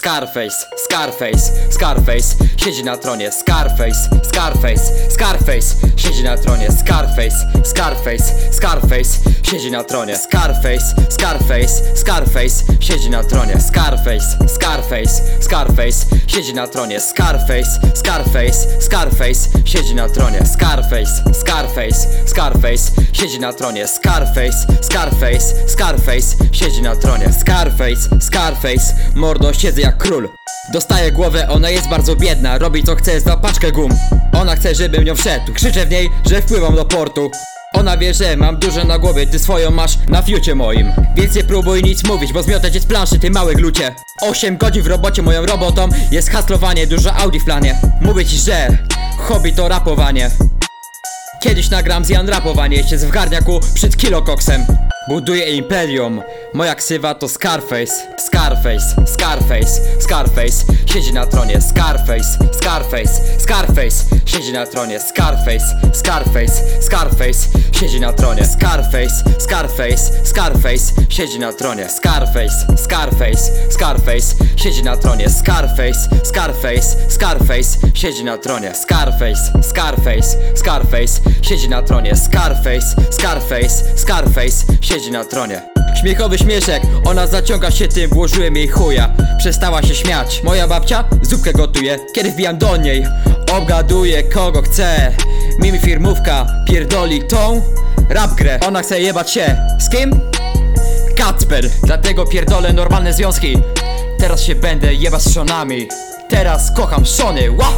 Scarface, Scarface, Scarface. Siedzi na tronie Scarface, Scarface, Scarface. Siedzi na tronie Scarface, Scarface, Scarface. Siedzi na tronie Scarface, Scarface, Scarface. Siedzi na tronie Scarface, Scarface, Scarface. Siedzi na tronie. Scarface, Scarface, Scarface. Siedzi na tronie. Scarface, Scarface, Scarface. Siedzi na tronie. Scarface, Scarface, Scarface. Siedzi na tronie. Scarface, Scarface. Mordo siedzę jak król. Dostaje głowę, ona jest bardzo biedna. Robi co chce, za paczkę gum. Ona chce, żebym nią wszedł. Krzyczę w niej, że wpływam do portu ona wie, że mam dużo na głowie, ty swoją masz na fiucie moim. Więc nie próbuj nic mówić, bo zmiotę z planszy, ty mały glucie. 8 godzin w robocie, moją robotą jest haslowanie, dużo Audi w planie. Mówię ci, że hobby to rapowanie Kiedyś nagram z Jan rapowanie, siedzę w garniaku przed kilokoksem. Buduję imperium, moja ksywa to Scarface. Scarface, Scarface, Scarface. Siedzi na tronie Scarface, Scarface, Scarface. Siedzi na tronie Scarface, Scarface, Scarface. Siedzi na tronie Scarface, Scarface, Scarface. Siedzi na tronie Scarface, Scarface, Scarface. Siedzi na tronie Scarface, Scarface, Scarface. Siedzi na tronie Scarface, Scarface, Scarface Siedzi na tronie. Scarface, Scarface, Scarface Siedzi na tronie. Śmiechowy śmieszek, ona zaciąga się tym, włożyłem jej chuja. Przestała się śmiać, moja babcia zupkę gotuje Kiedy wbijam do niej, obgaduję kogo chce Mimi firmówka, pierdoli tą rap grę. Ona chce jebać się, z kim? Kacper, dlatego pierdolę normalne związki. Teraz się będę jebać z szonami Teraz kocham szony, ła!